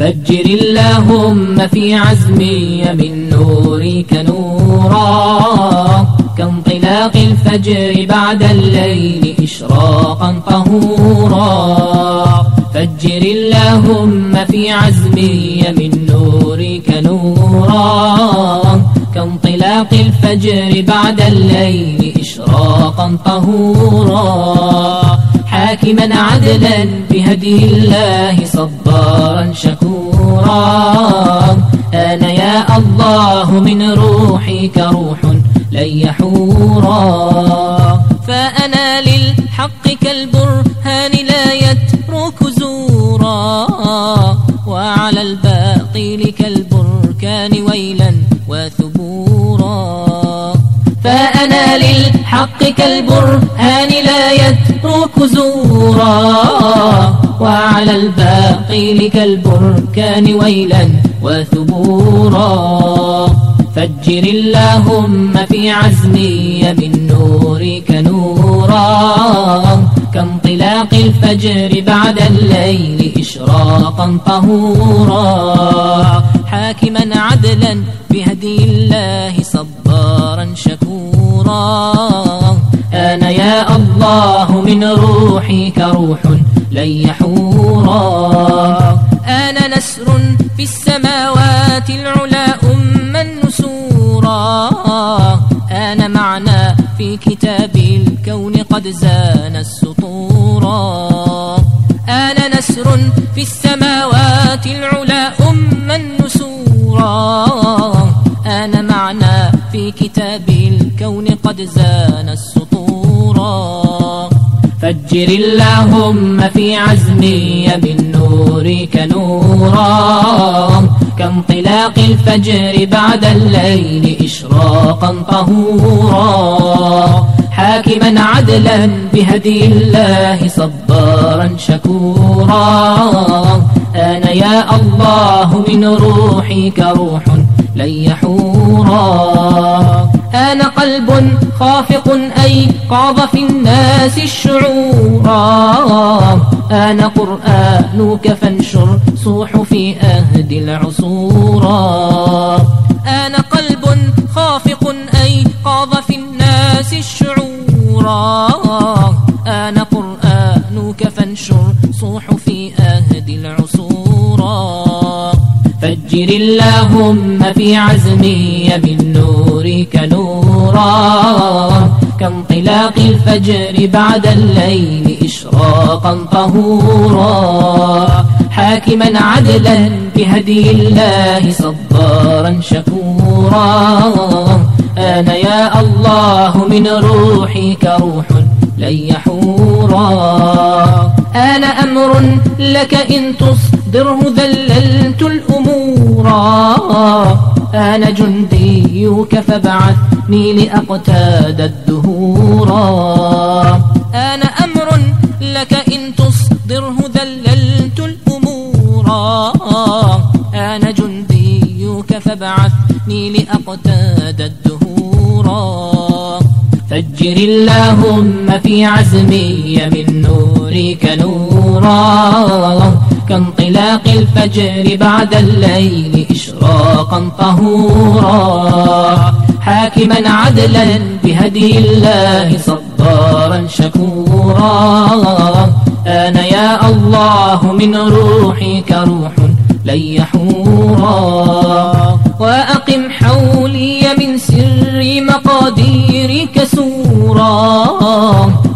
فجر اللهم في عزمي من نورك نورا. كانطلاق الفجر بعد الليل إشراقا طهورا. فجر اللهم في عزمي من نورك نورا. كانطلاق الفجر بعد الليل إشراقا طهورا. حاكما عدلا بهدي الله صبارا شكورا. أنا يا الله من روحك روح لن يحورا. فأنا للحق كالبرهان لا يترك زورا. وعلى الباطل كالبركان ويلا وثبورا فأنا للحق كالبرهان لا يترك زورا وعلى الباطل كالبركان ويلا وثبورا فجر اللهم في عزمي من نورك نورا كانطلاق الفجر بعد الليل إشراقا طهورا حاكما عدلا بهدي الله الله من روحك روح لن يحورا. أنا نسر في السماوات العلا أما النسورا. أنا معنا في كتاب الكون قد زان السطورا. أنا نسر في السماوات العلا أما النسورا. أنا معنا في كتاب الكون قد زان فجر اللهم في عزمي من نورك نورا. كانطلاق الفجر بعد الليل إشراقا طهورا. حاكما عدلا بهدي الله صبارا شكورا. أنا يا الله من روحك روح لن يحورا. أنا قلب خافق أي قاض في الناس الشعورا أنا قرآنك فانشر صحفي أهدي العصورا أنا قلب خافق أي قاض في الناس الشعورا أنا قرآنك فانشر صحفي أهدي العصورا فجر اللهم في عزمي نورك نورا كانطلاق الفجر بعد الليل إشراقا طهورا. حاكما عدلا بهدي الله صبارا شكورا. أنا يا الله من روحك روح لن يحورا. أنا أمر لك إن تصدره ذللت الأمورا. أنا جنديك فابعثني لأقتاد الدهورا أنا أمر لك إن تصدره ذللت الأمورا أنا جنديك فابعثني لأقتاد الدهورا فجر اللهم في عزمي من نورك نورا. كانطلاق الفجر بعد الليل إشراقا طهورا. حاكما عدلا بهدي الله صبارا شكورا. أنا يا الله من روحك روح لن يحورا. وأقم حولي من سر مقاديرك سورا.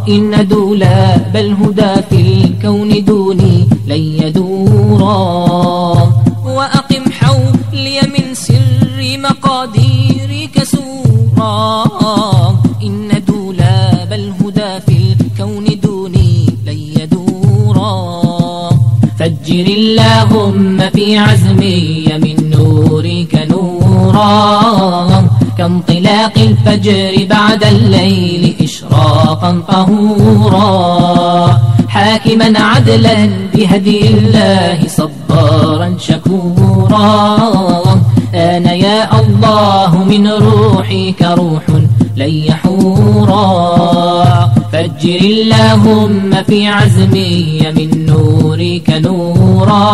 إن دولاب الهدى في الكون دوني لن يدورا. وأقم حولي من سر مقاديرك سورا. إن دولاب الهدى في الكون دوني لن يدورا. فجر اللهم في عزمي من نورك نورا. كانطلاق الفجر بعد الليل إشراقا طهورا. حاكما عدلا بهدي الله صبارا شكورا. أنا يا الله من روحك روح لن يحورا. فجر اللهم في عزمي من نورك نورا.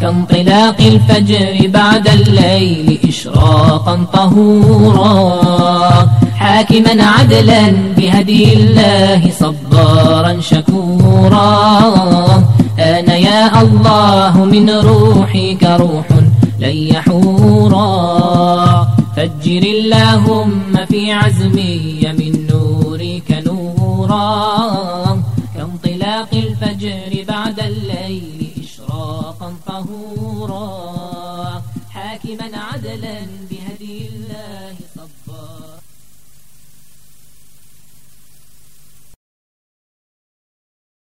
كانطلاق الفجر بعد الليل إشراقا طهورا. حاكما عدلا بهدي الله صبارا شكورا. أنا يا الله من روحك روح لن يحورا. فجر اللهم في عزمي من نورك نورا. كانطلاق الفجر بعد الليل إشراقا طهورا. حاكما عدلا